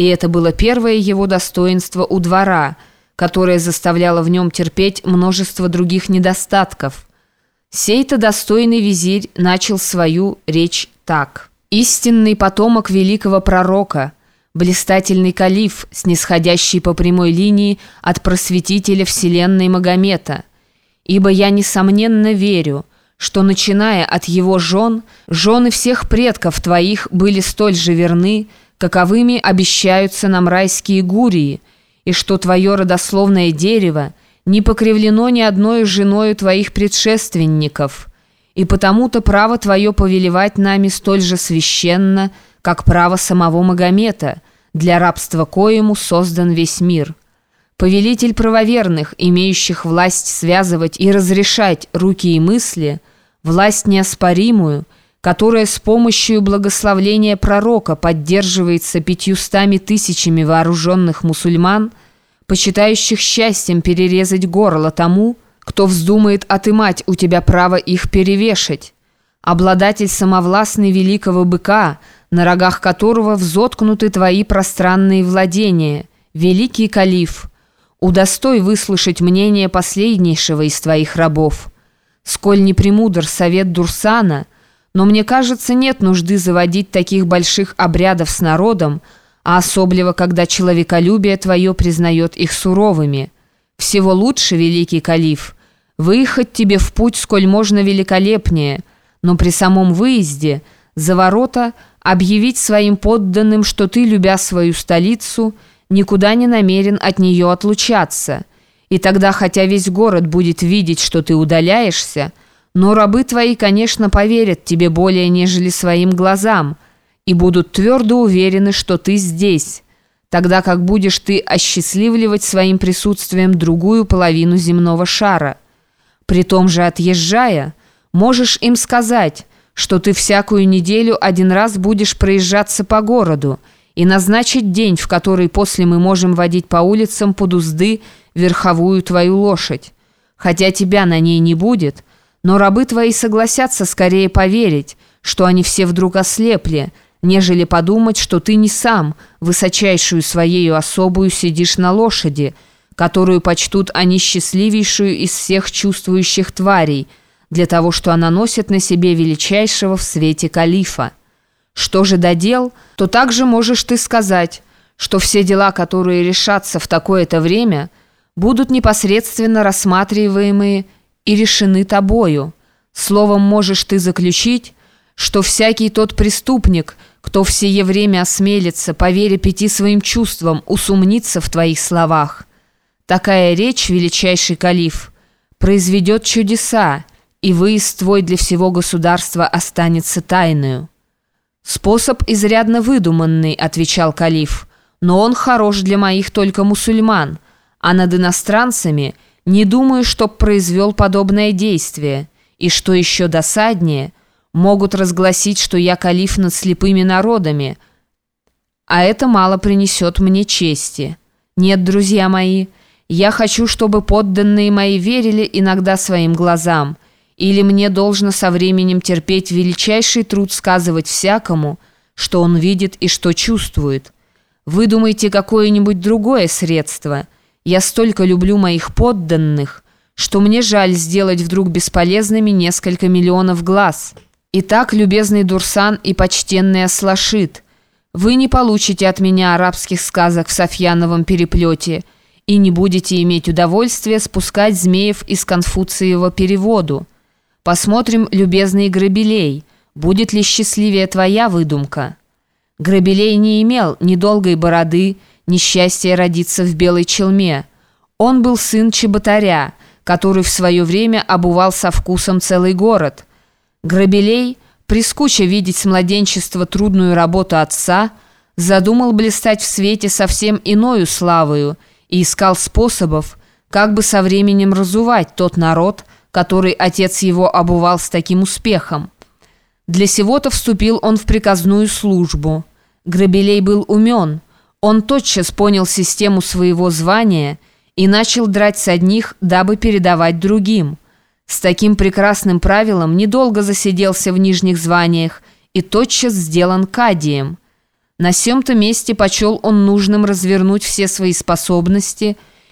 и это было первое его достоинство у двора, которое заставляло в нем терпеть множество других недостатков. Сей-то достойный визирь начал свою речь так. «Истинный потомок великого пророка, блистательный калиф, снисходящий по прямой линии от просветителя вселенной Магомета. Ибо я, несомненно, верю, что, начиная от его жен, жены всех предков твоих были столь же верны, каковыми обещаются нам райские гурии, и что твое родословное дерево не покривлено ни одной женою твоих предшественников, и потому-то право твое повелевать нами столь же священно, как право самого Магомета, для рабства коему создан весь мир. Повелитель правоверных, имеющих власть связывать и разрешать руки и мысли, власть неоспоримую – которая с помощью благословления пророка поддерживается пятьюстами тысячами вооруженных мусульман, почитающих счастьем перерезать горло тому, кто вздумает отымать у тебя право их перевешать. Обладатель самовластный великого быка, на рогах которого взоткнуты твои пространные владения, великий калиф, удостой выслушать мнение последнейшего из твоих рабов. Сколь не премудр совет Дурсана – но мне кажется, нет нужды заводить таких больших обрядов с народом, а особливо, когда человеколюбие твое признает их суровыми. Всего лучше, великий калиф, выехать тебе в путь сколь можно великолепнее, но при самом выезде за ворота объявить своим подданным, что ты, любя свою столицу, никуда не намерен от нее отлучаться. И тогда, хотя весь город будет видеть, что ты удаляешься, но рабы твои, конечно, поверят тебе более, нежели своим глазам, и будут твердо уверены, что ты здесь, тогда как будешь ты осчастливливать своим присутствием другую половину земного шара. При том же, отъезжая, можешь им сказать, что ты всякую неделю один раз будешь проезжаться по городу и назначить день, в который после мы можем водить по улицам под узды верховую твою лошадь. Хотя тебя на ней не будет – но рабы твои согласятся скорее поверить, что они все вдруг ослепли, нежели подумать, что ты не сам, высочайшую своею особую, сидишь на лошади, которую почтут они счастливейшую из всех чувствующих тварей, для того, что она носит на себе величайшего в свете калифа. Что же додел, то также можешь ты сказать, что все дела, которые решатся в такое-то время, будут непосредственно рассматриваемые и решены тобою. Словом, можешь ты заключить, что всякий тот преступник, кто в сие время осмелится, по вере пяти своим чувствам, усумниться в твоих словах. Такая речь, величайший калиф, произведет чудеса, и выезд твой для всего государства останется тайною. «Способ изрядно выдуманный», — отвечал калиф, «но он хорош для моих только мусульман, а над иностранцами — не думаю, чтоб произвел подобное действие. И что еще досаднее, могут разгласить, что я калиф над слепыми народами. А это мало принесет мне чести. Нет, друзья мои, я хочу, чтобы подданные мои верили иногда своим глазам. Или мне должно со временем терпеть величайший труд сказывать всякому, что он видит и что чувствует. Выдумайте какое-нибудь другое средство – я столько люблю моих подданных, что мне жаль сделать вдруг бесполезными несколько миллионов глаз. Итак, любезный Дурсан и почтенный Аслашит, вы не получите от меня арабских сказок в Софьяновом переплете и не будете иметь удовольствия спускать змеев из Конфуциева переводу. Посмотрим, любезный Грабелей, будет ли счастливее твоя выдумка. Грабелей не имел ни долгой бороды, несчастье родиться в белой челме. Он был сын чеботаря, который в свое время обувал со вкусом целый город. Грабелей, прискуча видеть с младенчества трудную работу отца, задумал блистать в свете совсем иною славою и искал способов, как бы со временем разувать тот народ, который отец его обувал с таким успехом. Для сего-то вступил он в приказную службу. Грабелей был умен – он тотчас понял систему своего звания и начал драть с одних, дабы передавать другим. С таким прекрасным правилом недолго засиделся в нижних званиях и тотчас сделан кадием. На сем-то месте почел он нужным развернуть все свои способности –